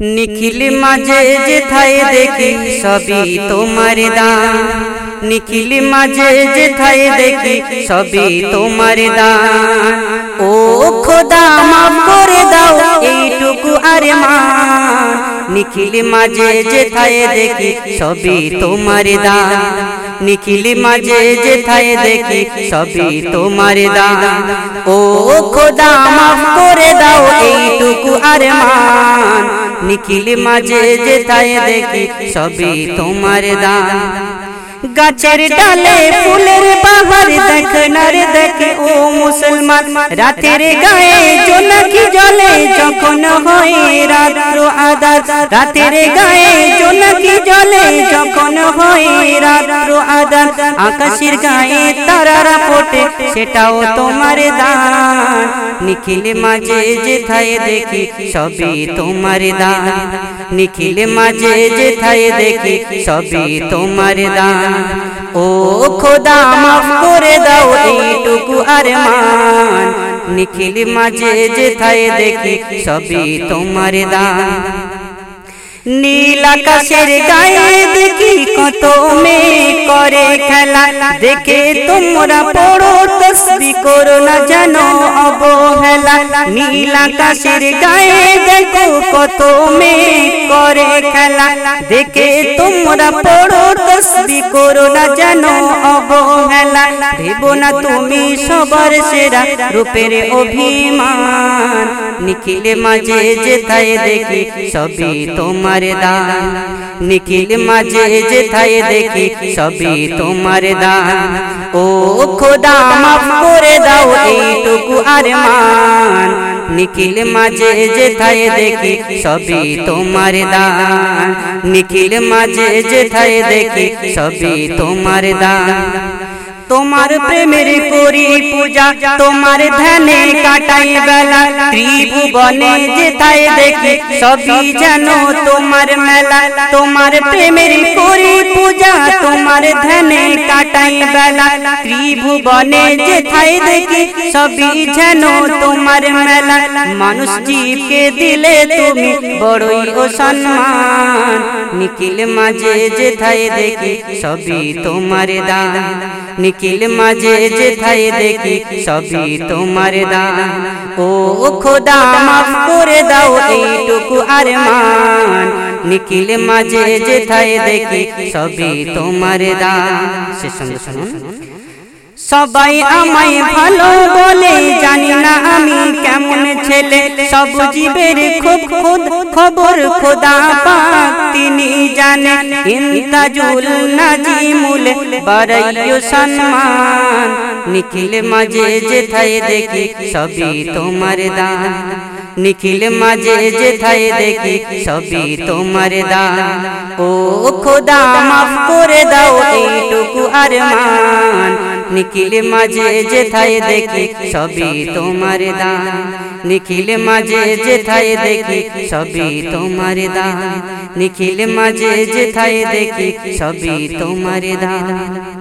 নিখিল মাঝে যেথায় দেখি সবই তোমার দান নিখিল মাঝে যেথায় দেখি সবই তোমার দান ও খোদা মাফ করে দাও এইটুকু আরে মান নিখিল মাঝে যেথায় দেখি সবই তোমার দান নিখিল মাঝে যেথায় দেখি সবই তোমার দান ও খোদা মাফ করে দাও এইটুকু আরে মান নিখিল মাঝে যেথায় দেখি সবই তোমার দান গাছের ডালে ফুলের বাহার দেখ নারে দেখে ও মুসলমান রাতের গায়ে জোনাকি জলে যখন হয় রাত্র আদার রাতের গায়ে জোনাকি জলে যখন হয় রাত্র আদার আকাশের গায়ে তারারা ফোটে, সেটাও তোমার দান। নিখিল মাঝে যেথায় দেখি, সবই তোমার দান। নিখিল মাঝে যেথায় দেখি, সবই তোমার দান। ও খোদা, মাফ করে দাও এইটুকু আর মান। নিখিল মাঝে যে যেথায় দেখি, সবই তোমার দান। নীল আকাশের গায়ে দেখি কত মেয়ে করে খেলা। দেখে তোমরা পড়ো তসবি করো না জানো অবহেলা। নীল আকাশের গায়ে দেখো কত মেয়ে করে খেলা। দেখে তোমরা পড়ো তসবি করো না জানো অবহেলা। ভেবো না তুমি সবার সেরা রূপের অভিমান। নিখিলে মাঝে যেথায় দেখি, সবই তোমার দান। নিখিল মাঝে যেথায় দেখি, সবই তোমার দান। ও খোদা, মাফ করে দাও এইটুকু আর মান নিখিল মাঝে যেথায় দেখি, সবই তোমার দান। নিখিল মাঝে যেথায় দেখি, সবই তোমার দান। তোমার প্রেমের করি পূজা তোমার ধ্যানে কাটাই বেলা ত্রিভুবনে যেতাই দেখি সবই যেন তোমার মেলা তোমার প্রেমের করি পূজা তোমার ধ্যানে কাটাই বেলা ত্রিভুবনে যেথাই দেখি সবই যেন তোমার মেলা মানুষ জীবকে দিলে তুমি বড়ই ও সম্মান নিখিল মাঝে যেথাই দেখি সবই তোমার দান নিখিল মাঝে যেথায় দেখি, সবই তোমার দান। ও খোদা, মাফ করে দাও এইটুকু আর মান নিখিল মাঝে যেথায় দেখি, সবই তোমার দান। সে সঙ্গে শুনুন। সবাই আমায় ভালো বলে জানি না আমি কেমন ছেলে। সব জীবের খুব খুদ খবর খোদা পাক তিনি জানে ইন্তাজুল নাজিমুল বারাইও সম্মান নিখিল মাঝে যেথায় দেখি সবই তোমার দান। নিখিল মাঝে যেথায় দেখি সবই তোমার দান। ও খোদা, মাফ করে দাও এইটুকু আর মান নিখিল মাঝে যেথায় দেখি, সবই তোমার দান। নিখিল মাঝে যেথায় দেখি, সবই তোমার দান। নিখিল মাঝে যেথায় দেখি, সবই তোমার দান।